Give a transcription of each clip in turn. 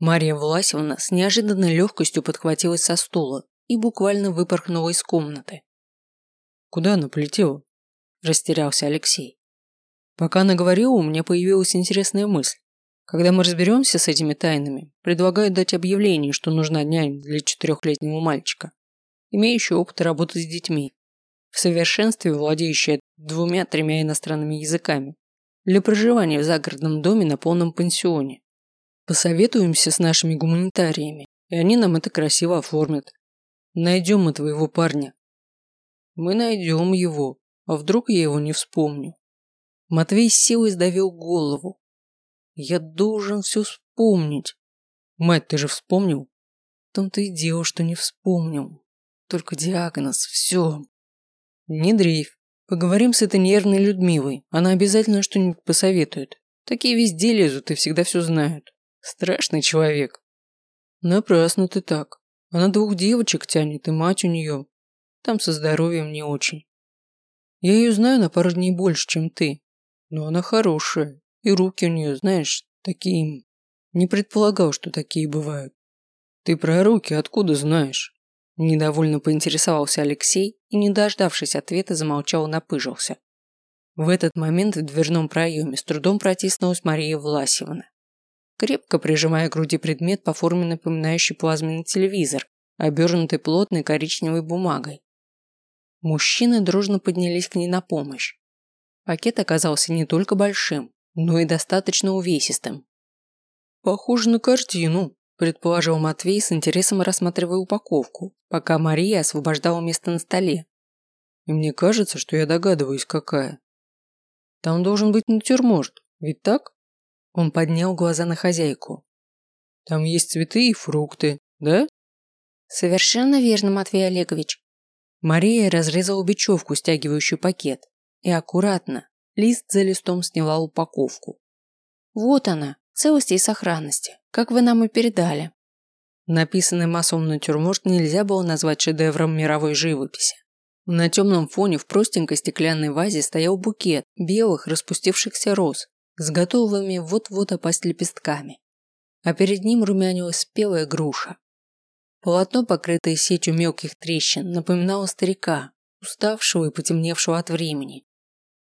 Мария Власевна с неожиданной легкостью подхватилась со стула и буквально выпорхнула из комнаты. «Куда она полетела?» – растерялся Алексей. Пока она говорила, у меня появилась интересная мысль. Когда мы разберемся с этими тайнами, предлагаю дать объявление, что нужна нянь для четырехлетнего мальчика, имеющего опыт работы с детьми, в совершенстве владеющая двумя-тремя иностранными языками, для проживания в загородном доме на полном пансионе. Посоветуемся с нашими гуманитариями, и они нам это красиво оформят. Найдем мы твоего парня. Мы найдем его, а вдруг я его не вспомню. Матвей с силой сдавил голову. Я должен все вспомнить. Мать, ты же вспомнил? В том-то и дело, что не вспомнил. Только диагноз, все. Не дрейф. Поговорим с этой нервной Людмилой. Она обязательно что-нибудь посоветует. Такие везде лезут и всегда все знают. Страшный человек. Напрасно ты так. Она двух девочек тянет, и мать у нее. Там со здоровьем не очень. Я ее знаю на пару дней больше, чем ты. Но она хорошая, и руки у нее, знаешь, такие... Не предполагал, что такие бывают. Ты про руки откуда знаешь? Недовольно поинтересовался Алексей и, не дождавшись ответа, замолчал и напыжился. В этот момент в дверном проеме с трудом протиснулась Мария Власевна. Крепко прижимая к груди предмет по форме напоминающий плазменный телевизор, обернутый плотной коричневой бумагой. Мужчины дружно поднялись к ней на помощь. Пакет оказался не только большим, но и достаточно увесистым. «Похоже на картину», – предположил Матвей с интересом рассматривая упаковку, пока Мария освобождала место на столе. «И мне кажется, что я догадываюсь, какая. Там должен быть натюрморт, ведь так?» Он поднял глаза на хозяйку. «Там есть цветы и фрукты, да?» «Совершенно верно, Матвей Олегович». Мария разрезала бечевку, стягивающую пакет, и аккуратно, лист за листом сняла упаковку. Вот она, целости и сохранности, как вы нам и передали. Написанный маслом натюрморт нельзя было назвать шедевром мировой живописи. На темном фоне в простенькой стеклянной вазе стоял букет белых распустившихся роз с готовыми вот-вот опасть лепестками. А перед ним румянилась спелая груша. Полотно, покрытое сетью мелких трещин, напоминало старика, уставшего и потемневшего от времени.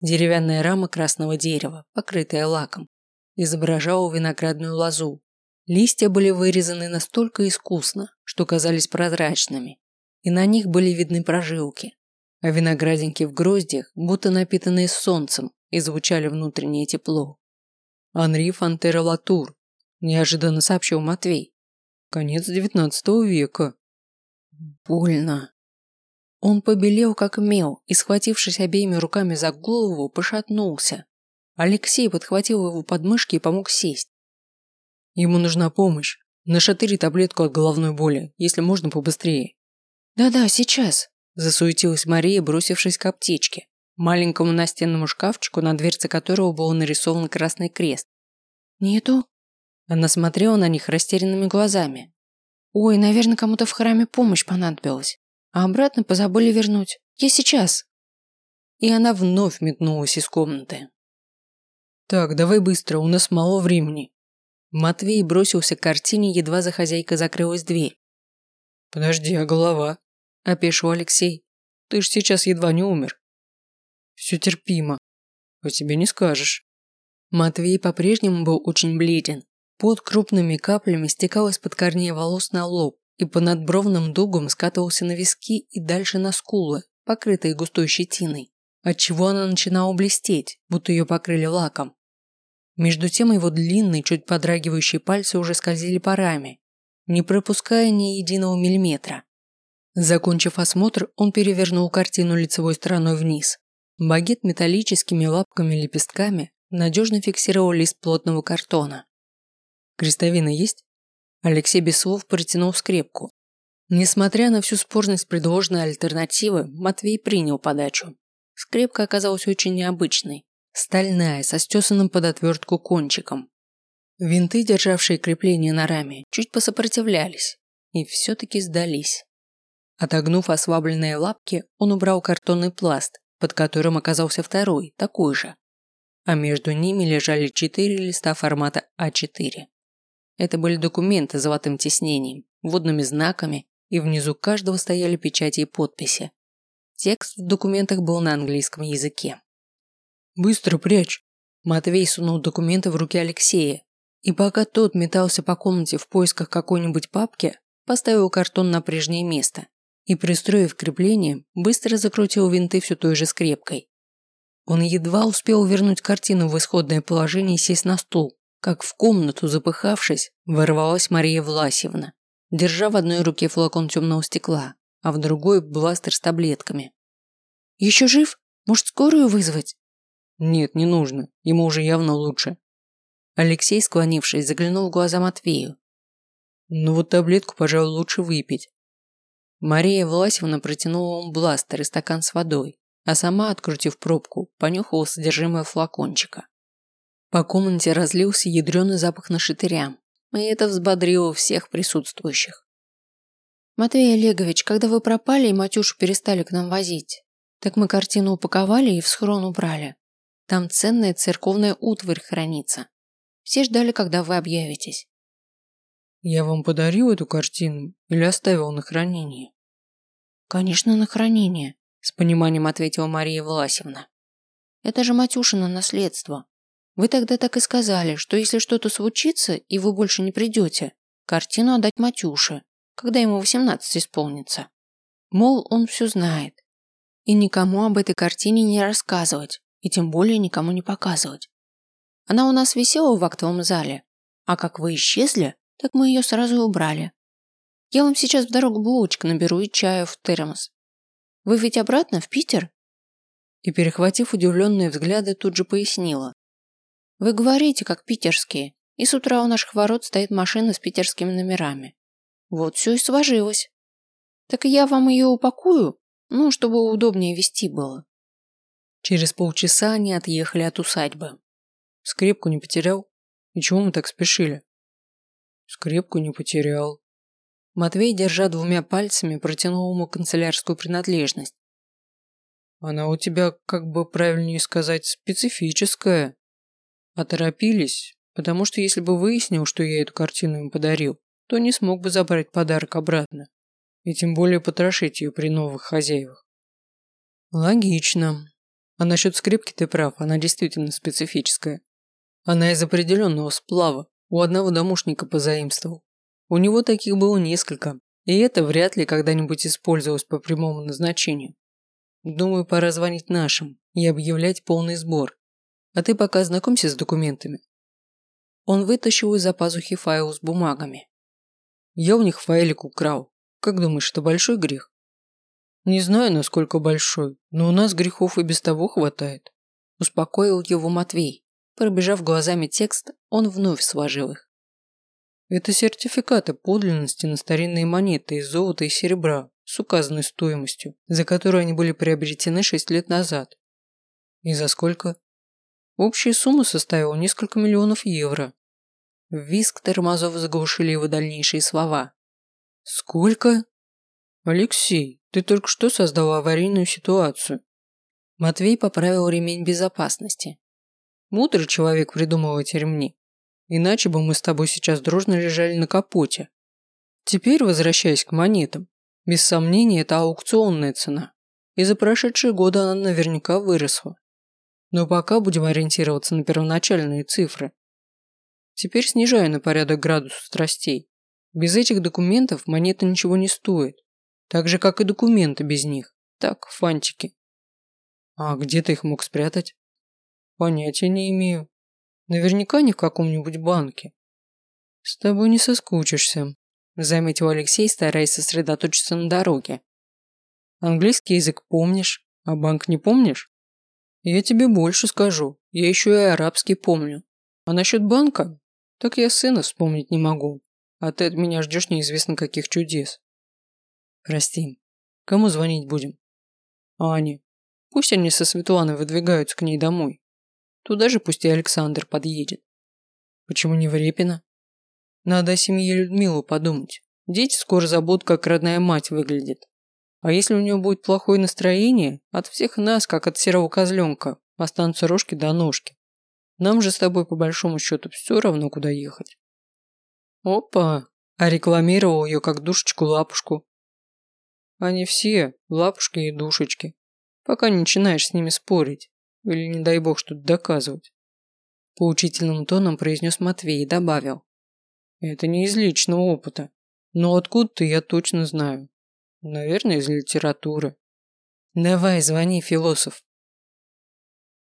Деревянная рама красного дерева, покрытая лаком, изображала виноградную лозу. Листья были вырезаны настолько искусно, что казались прозрачными, и на них были видны прожилки, а виноградинки в гроздьях, будто напитанные солнцем, излучали внутреннее тепло. «Анри Фонтера Латур», – неожиданно сообщил Матвей. «Конец девятнадцатого века». «Больно», он побелел как мел и, схватившись обеими руками за голову, пошатнулся. Алексей подхватил его подмышки и помог сесть. Ему нужна помощь. Нашатыри таблетку от головной боли, если можно побыстрее. Да-да, сейчас, засуетилась Мария, бросившись к аптечке, маленькому настенному шкафчику, на дверце которого был нарисован красный крест. Нету? Она смотрела на них растерянными глазами. Ой, наверное, кому-то в храме помощь понадобилась а обратно позабыли вернуть. Я сейчас. И она вновь метнулась из комнаты. Так, давай быстро, у нас мало времени. Матвей бросился к картине, едва за хозяйкой закрылась дверь. Подожди, а голова? Опешил Алексей. Ты ж сейчас едва не умер. Все терпимо. По тебе не скажешь. Матвей по-прежнему был очень бледен. Под крупными каплями стекал из-под корней волос на лоб, и по надбровным дугам скатывался на виски и дальше на скулы, покрытые густой щетиной, отчего она начинала блестеть, будто ее покрыли лаком. Между тем его длинные, чуть подрагивающие пальцы уже скользили по раме, не пропуская ни единого миллиметра. Закончив осмотр, он перевернул картину лицевой стороной вниз. Багет металлическими лапками-лепестками надежно фиксировал лист плотного картона. «Крестовина есть?» Алексей без слов протянул скрепку. Несмотря на всю спорность предложенной альтернативы, Матвей принял подачу. Скрепка оказалась очень необычной. Стальная, со стесанным под отвертку кончиком. Винты, державшие крепление на раме, чуть посопротивлялись и все-таки сдались. Отогнув ослабленные лапки, он убрал картонный пласт, под которым оказался второй, такой же. А между ними лежали четыре листа формата А4. Это были документы с золотым тиснением, водными знаками, и внизу каждого стояли печати и подписи. Текст в документах был на английском языке. «Быстро прячь!» Матвей сунул документы в руки Алексея, и пока тот метался по комнате в поисках какой-нибудь папки, поставил картон на прежнее место и, пристроив крепление, быстро закрутил винты все той же скрепкой. Он едва успел вернуть картину в исходное положение и сесть на стул, как в комнату, запыхавшись, ворвалась Мария Власьевна, держа в одной руке флакон темного стекла, а в другой – бластер с таблетками. «Еще жив? Может, скорую вызвать?» «Нет, не нужно. Ему уже явно лучше». Алексей, склонившись, заглянул в глаза Матвею. «Ну вот таблетку, пожалуй, лучше выпить». Мария Власьевна протянула ему бластер и стакан с водой, а сама, открутив пробку, понюхала содержимое флакончика. По комнате разлился ядреный запах на шатыря, и это взбодрило всех присутствующих. «Матвей Олегович, когда вы пропали и Матюшу перестали к нам возить, так мы картину упаковали и в схрон убрали. Там ценная церковная утварь хранится. Все ждали, когда вы объявитесь». «Я вам подарил эту картину или оставил на хранение?» «Конечно, на хранение», – с пониманием ответила Мария Власевна. «Это же Матюшина наследство. Вы тогда так и сказали, что если что-то случится, и вы больше не придете, картину отдать Матюше, когда ему 18 исполнится. Мол, он все знает. И никому об этой картине не рассказывать, и тем более никому не показывать. Она у нас висела в актовом зале, а как вы исчезли, так мы ее сразу и убрали. Я вам сейчас в дорогу булочку наберу и чаю в термос. Вы ведь обратно в Питер?» И, перехватив удивленные взгляды, тут же пояснила. Вы говорите, как питерские, и с утра у наших ворот стоит машина с питерскими номерами. Вот все и сложилось. Так я вам ее упакую, ну, чтобы удобнее вести было. Через полчаса они отъехали от усадьбы. Скрепку не потерял? И чего мы так спешили? Скрепку не потерял. Матвей, держа двумя пальцами, протянул ему канцелярскую принадлежность. Она у тебя, как бы правильнее сказать, специфическая. Оторопились, потому что если бы выяснил, что я эту картину им подарил, то не смог бы забрать подарок обратно. И тем более потрошить ее при новых хозяевах. Логично. А насчет скрипки ты прав, она действительно специфическая. Она из определенного сплава, у одного домушника позаимствовал. У него таких было несколько, и это вряд ли когда-нибудь использовалось по прямому назначению. Думаю, пора звонить нашим и объявлять полный сбор. А ты пока знакомься с документами. Он вытащил из-за пазухи файл с бумагами. Я у них файлик украл. Как думаешь, это большой грех? Не знаю, насколько большой, но у нас грехов и без того хватает. Успокоил его Матвей. Пробежав глазами текст, он вновь сложил их. Это сертификаты подлинности на старинные монеты из золота и серебра с указанной стоимостью, за которую они были приобретены шесть лет назад. И за сколько? Общая сумма составила несколько миллионов евро. Виск тормозов заглушили его дальнейшие слова. «Сколько?» «Алексей, ты только что создал аварийную ситуацию». Матвей поправил ремень безопасности. Мудрый человек придумал эти ремни. Иначе бы мы с тобой сейчас дружно лежали на капоте. Теперь, возвращаясь к монетам, без сомнения, это аукционная цена. И за прошедшие годы она наверняка выросла. Но пока будем ориентироваться на первоначальные цифры. Теперь снижаю на порядок градус страстей. Без этих документов монета ничего не стоит. Так же, как и документы без них. Так, фантики. А где ты их мог спрятать? Понятия не имею. Наверняка не в каком-нибудь банке. С тобой не соскучишься, заметил Алексей, стараясь сосредоточиться на дороге. Английский язык помнишь, а банк не помнишь? Я тебе больше скажу, я еще и арабский помню. А насчет банка, так я сына вспомнить не могу. А ты от меня ждешь неизвестно каких чудес. Прости, кому звонить будем? Ане. Пусть они со Светланой выдвигаются к ней домой. Туда же пусть и Александр подъедет. Почему не в Репино? Надо о семье Людмилу подумать. Дети скоро забудут, как родная мать выглядит. А если у нее будет плохое настроение, от всех нас, как от серого козленка, останутся рожки до ножки. Нам же с тобой по большому счету все равно, куда ехать. Опа, а рекламировал ее как душечку-лапушку. Они все лапушки и душечки, пока не начинаешь с ними спорить или, не дай бог, что-то доказывать. Поучительным тоном произнес Матвей и добавил. Это не из личного опыта, но откуда-то я точно знаю. Наверное, из литературы. Давай, звони, философ.